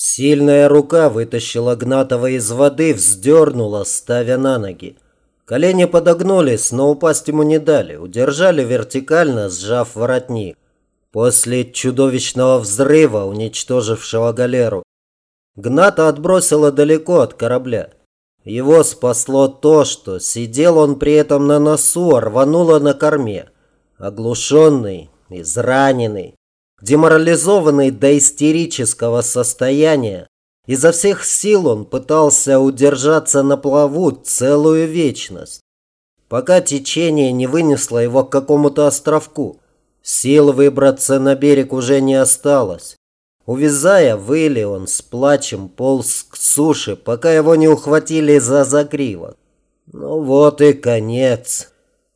Сильная рука вытащила Гнатова из воды, вздернула, ставя на ноги. Колени подогнулись, но упасть ему не дали, удержали вертикально, сжав воротник. После чудовищного взрыва, уничтожившего галеру, Гната отбросило далеко от корабля. Его спасло то, что сидел он при этом на носу, а рвануло на корме. Оглушенный, израненный, деморализованный до истерического состояния, изо всех сил он пытался удержаться на плаву целую вечность, пока течение не вынесло его к какому-то островку. Сил выбраться на берег уже не осталось. Увязая выли, он с плачем полз к суше, пока его не ухватили за загривок. Ну вот и конец.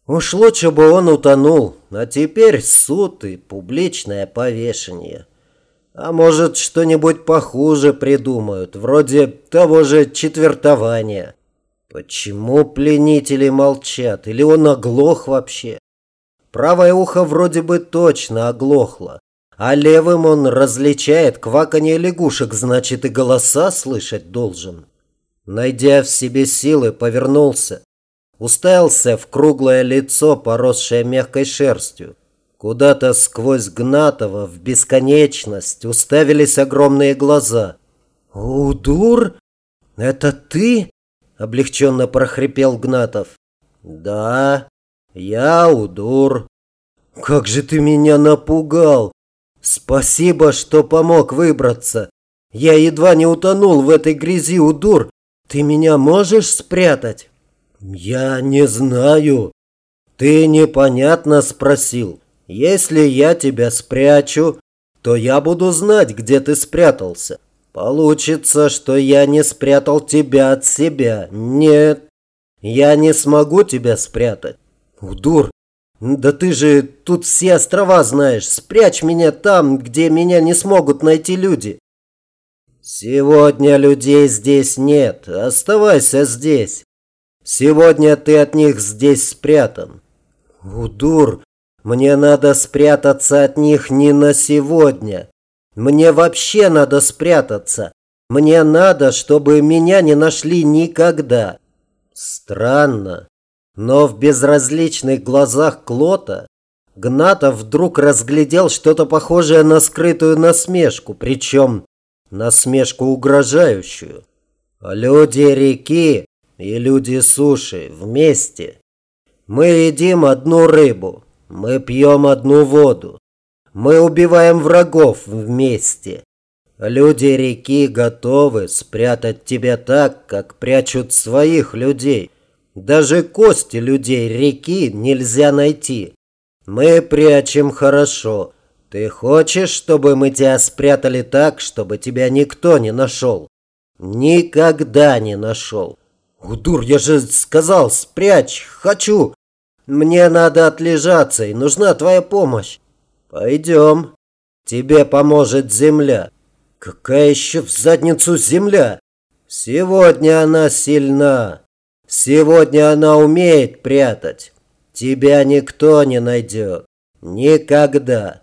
Уж лучше бы он утонул, а теперь суд и публичное повешение. А может, что-нибудь похуже придумают, вроде того же четвертования. Почему пленители молчат? Или он оглох вообще? Правое ухо вроде бы точно оглохло, а левым он различает кваканье лягушек, значит и голоса слышать должен. Найдя в себе силы, повернулся уставился в круглое лицо, поросшее мягкой шерстью. Куда-то сквозь Гнатова в бесконечность уставились огромные глаза. «Удур? Это ты?» – облегченно прохрипел Гнатов. «Да, я Удур. Как же ты меня напугал! Спасибо, что помог выбраться. Я едва не утонул в этой грязи, Удур. Ты меня можешь спрятать?» «Я не знаю. Ты непонятно спросил. Если я тебя спрячу, то я буду знать, где ты спрятался. Получится, что я не спрятал тебя от себя. Нет, я не смогу тебя спрятать. Удур, да ты же тут все острова знаешь. Спрячь меня там, где меня не смогут найти люди. Сегодня людей здесь нет. Оставайся здесь. Сегодня ты от них здесь спрятан. Удур, мне надо спрятаться от них не на сегодня. Мне вообще надо спрятаться. Мне надо, чтобы меня не нашли никогда. Странно, но в безразличных глазах Клота Гнатов вдруг разглядел что-то похожее на скрытую насмешку, причем насмешку угрожающую. Люди реки и люди суши вместе. Мы едим одну рыбу, мы пьем одну воду, мы убиваем врагов вместе. Люди реки готовы спрятать тебя так, как прячут своих людей. Даже кости людей реки нельзя найти. Мы прячем хорошо. Ты хочешь, чтобы мы тебя спрятали так, чтобы тебя никто не нашел? Никогда не нашел. «Удур, я же сказал, спрячь, хочу! Мне надо отлежаться, и нужна твоя помощь!» «Пойдем, тебе поможет земля!» «Какая еще в задницу земля?» «Сегодня она сильна, сегодня она умеет прятать. Тебя никто не найдет, никогда!»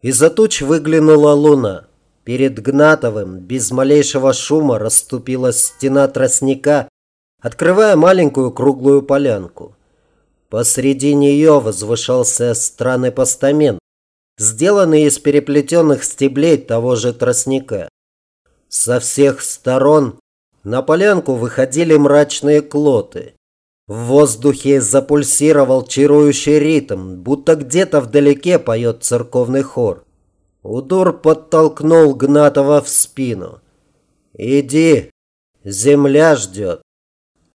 Из-за туч выглянула луна. Перед Гнатовым без малейшего шума расступилась стена тростника, открывая маленькую круглую полянку. Посреди нее возвышался странный постамент, сделанный из переплетенных стеблей того же тростника. Со всех сторон на полянку выходили мрачные клоты. В воздухе запульсировал чарующий ритм, будто где-то вдалеке поет церковный хор. Удур подтолкнул Гнатова в спину. «Иди, земля ждет».